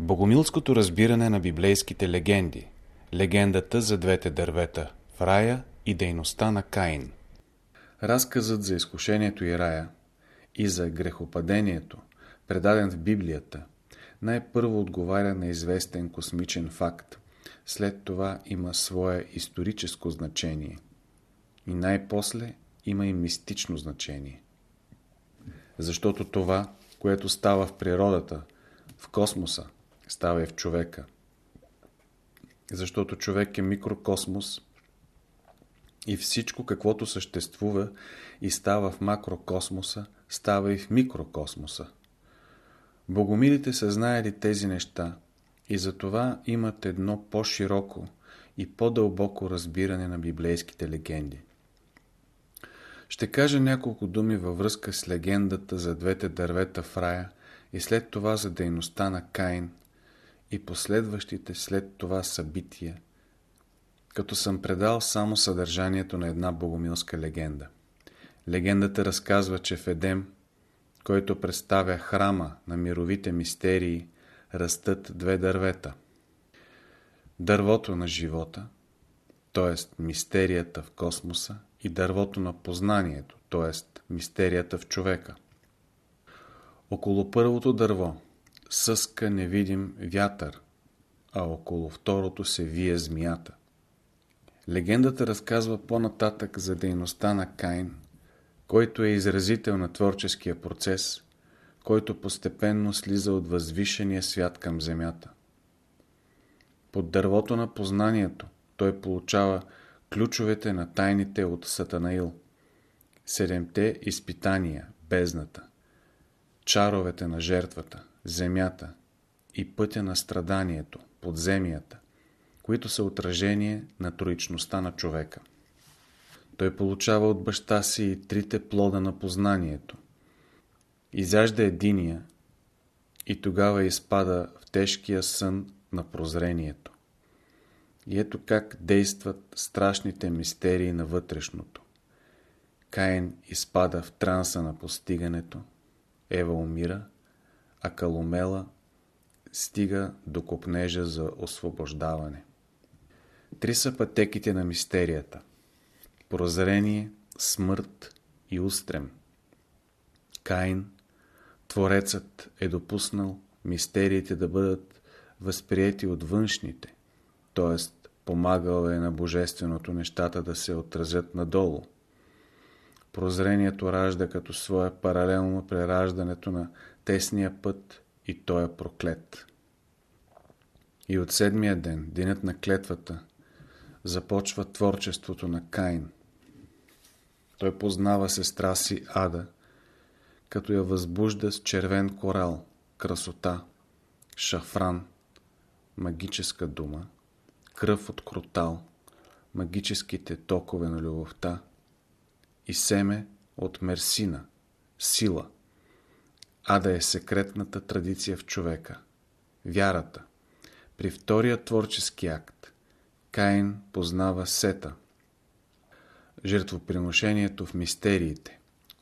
Богомилското разбиране на библейските легенди Легендата за двете дървета в рая и дейността на Каин. Разказът за изкушението и рая и за грехопадението, предаден в Библията, най-първо отговаря на известен космичен факт, след това има свое историческо значение. И най-после има и мистично значение. Защото това, което става в природата, в космоса, става и в човека. Защото човек е микрокосмос и всичко, каквото съществува и става в макрокосмоса, става и в микрокосмоса. Богомилите са знаели тези неща и затова имат едно по-широко и по-дълбоко разбиране на библейските легенди. Ще кажа няколко думи във връзка с легендата за двете дървета в рая и след това за дейността на Каин и последващите след това събития, като съм предал само съдържанието на една богомилска легенда. Легендата разказва, че в Едем, който представя храма на мировите мистерии, растат две дървета. Дървото на живота, т.е. мистерията в космоса и дървото на познанието, т.е. мистерията в човека. Около първото дърво съска невидим вятър, а около второто се вие змията. Легендата разказва по-нататък за дейността на Кайн, който е изразител на творческия процес, който постепенно слиза от възвишения свят към земята. Под дървото на познанието той получава ключовете на тайните от Сатанаил, седемте изпитания, бездната, чаровете на жертвата, земята и пътя на страданието, подземията, които са отражение на троичността на човека. Той получава от баща си и трите плода на познанието. Изяжда единия и тогава изпада в тежкия сън на прозрението. И ето как действат страшните мистерии на вътрешното. Каин изпада в транса на постигането, Ева умира, а Калумела стига до копнежа за освобождаване. Три са пътеките на мистерията. Прозрение, смърт и устрем. Каин, Творецът е допуснал мистериите да бъдат възприяти от външните, т.е. помагал е на Божественото нещата да се отразят надолу. Прозрението ражда като свое паралелно прераждането на тесния път и той е проклет. И от седмия ден, денят на клетвата, започва творчеството на Каин. Той познава сестра си Ада, като я възбужда с червен корал, красота, шафран, магическа дума, кръв от кротал, магическите токове на любовта и семе от мерсина, сила. Ада е секретната традиция в човека, вярата. При втория творчески акт Каин познава сета, жертвоприношението в мистериите,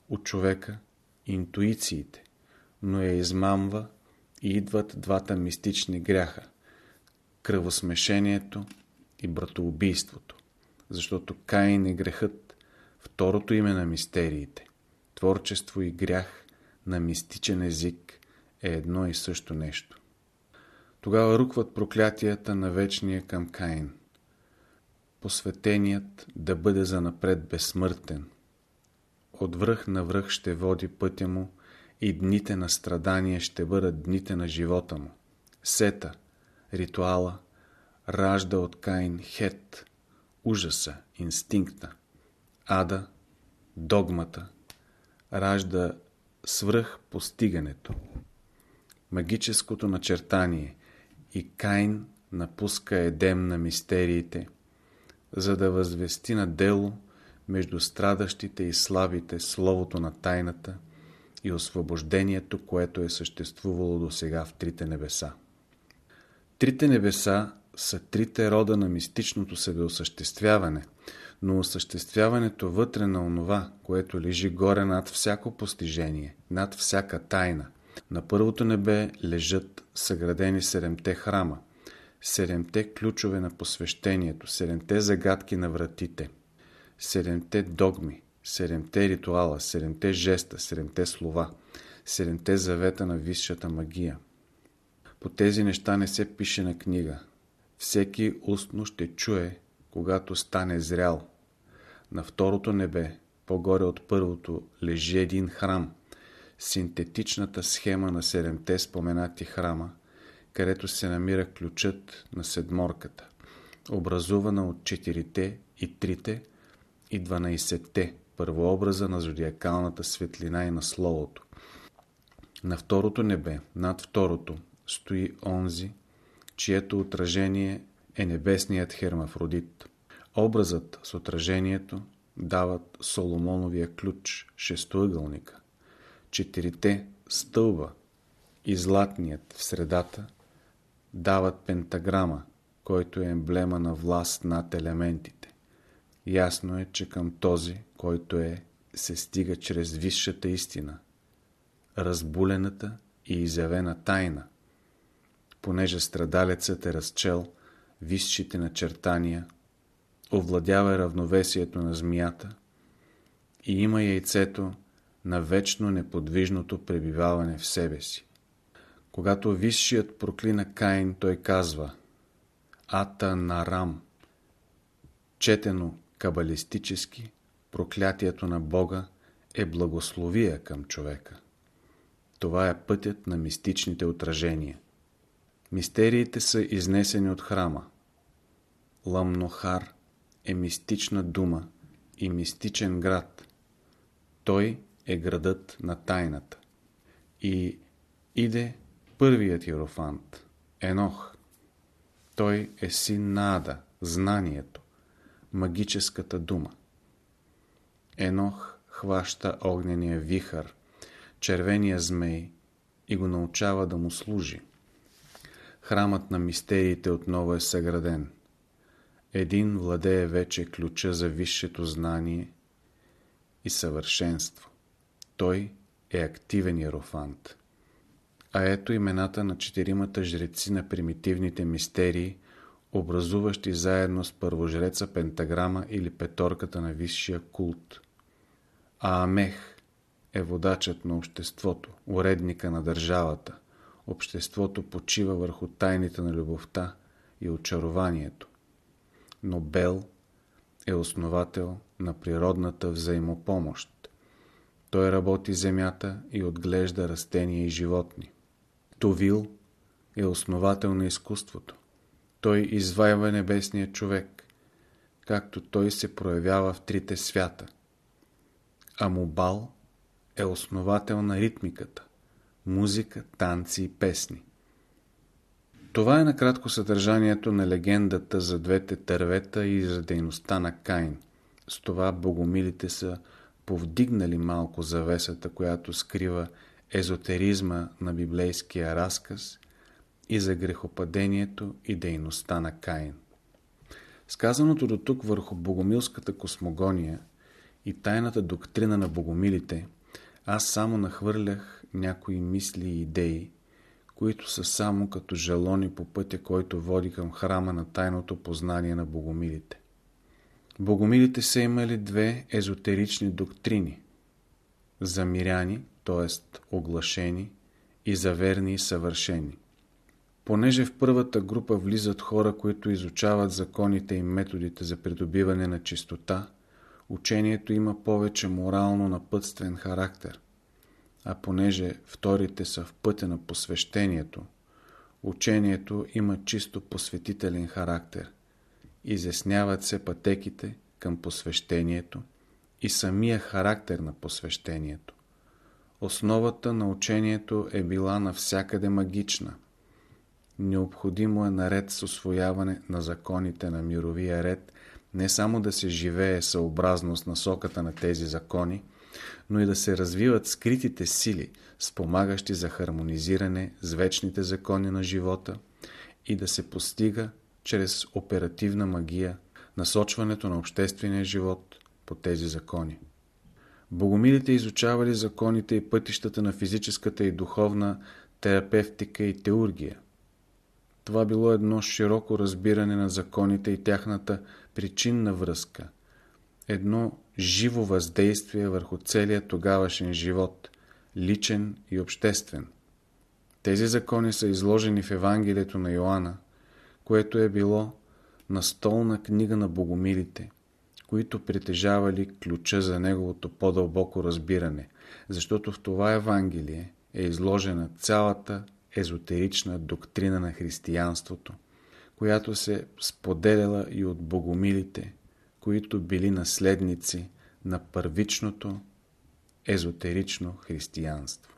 от човека интуициите, но я измамва и идват двата мистични гряха – кръвосмешението и братоубийството, защото Каин е грехът, второто име на мистериите. Творчество и грях на мистичен език е едно и също нещо. Тогава рукват проклятията на вечния към Каин. Посветеният да бъде занапред безсмъртен. От връх на връх ще води пътя му и дните на страдание ще бъдат дните на живота му. Сета, ритуала, ражда от Каин Хет, ужаса, инстинкта. Ада, догмата, ражда свръх постигането. Магическото начертание и Каин напуска едем на мистериите, за да възвести на дело между страдащите и слабите словото на тайната и освобождението, което е съществувало до сега в трите небеса. Трите небеса са трите рода на мистичното себеосъществяване, но осъществяването вътре на онова, което лежи горе над всяко постижение, над всяка тайна, На първото небе лежат съградени седемте храма, седемте ключове на посвещението, седемте загадки на вратите, седемте догми, седемте ритуала, седемте жеста, седемте слова, седемте завета на висшата магия. По тези неща не се пише на книга. Всеки устно ще чуе, когато стане зрял. На второто небе, по-горе от първото, лежи един храм, синтетичната схема на седемте споменати храма, където се намира ключът на седморката, образувана от четирите и трите и дванайсетте първообраза на зодиакалната светлина и на Словото. На второто небе, над второто, стои онзи, чието отражение е небесният хермафродит. Образът с отражението дават Соломоновия ключ, шестоъгълника, четирите стълба и златният в средата дават пентаграма, който е емблема на власт над елементите. Ясно е, че към този, който е, се стига чрез висшата истина, разбулената и изявена тайна, понеже страдалецът е разчел висшите начертания, овладява равновесието на змията и има яйцето на вечно неподвижното пребиваване в себе си. Когато висшият проклина Каин, той казва Ата Нарам. Четено кабалистически, проклятието на Бога е благословия към човека. Това е пътят на мистичните отражения. Мистериите са изнесени от храма. Ламнохар е мистична дума и мистичен град. Той е градът на тайната. И иде първият иерофант, Енох. Той е син на Ада, знанието, магическата дума. Енох хваща огнения вихър, червения змей и го научава да му служи. Храмът на мистериите отново е съграден. Един владее вече ключа за висшето знание и съвършенство. Той е активен иерофант. А ето имената на четиримата жреци на примитивните мистерии, образуващи заедно с първожреца пентаграма или петорката на висшия култ. Аамех е водачът на обществото, уредника на държавата. Обществото почива върху тайните на любовта и очарованието. Но Бел е основател на природната взаимопомощ. Той работи земята и отглежда растения и животни. Товил е основател на изкуството. Той извайва небесния човек, както той се проявява в трите свята. Амубал е основател на ритмиката, музика, танци и песни. Това е накратко съдържанието на легендата за двете тървета и за дейността на Каин. С това богомилите са повдигнали малко завесата, която скрива езотеризма на библейския разказ и за грехопадението и дейността на Каин. Сказаното до тук върху богомилската космогония и тайната доктрина на богомилите, аз само нахвърлях някои мисли и идеи, които са само като жалони по пътя, който води към храма на тайното познание на богомилите. Богомилите са имали две езотерични доктрини – за миряни, т.е. оглашени, и за верни и съвършени. Понеже в първата група влизат хора, които изучават законите и методите за придобиване на чистота, учението има повече морално напътствен характер. А понеже вторите са в пътя на посвещението, учението има чисто посветителен характер. Изясняват се пътеките към посвещението и самия характер на посвещението. Основата на учението е била навсякъде магична. Необходимо е наред с освояване на законите на мировия ред не само да се живее съобразно с насоката на тези закони, но и да се развиват скритите сили, спомагащи за хармонизиране с вечните закони на живота и да се постига чрез оперативна магия насочването на обществения живот по тези закони. Богомилите изучавали законите и пътищата на физическата и духовна терапевтика и теургия. Това било едно широко разбиране на законите и тяхната причинна връзка, едно живо въздействие върху целия тогавашен живот, личен и обществен. Тези закони са изложени в Евангелието на Йоанна, което е било настолна книга на богомилите, които притежавали ключа за неговото по-дълбоко разбиране, защото в това Евангелие е изложена цялата езотерична доктрина на християнството, която се споделяла и от богомилите, които били наследници на първичното езотерично християнство.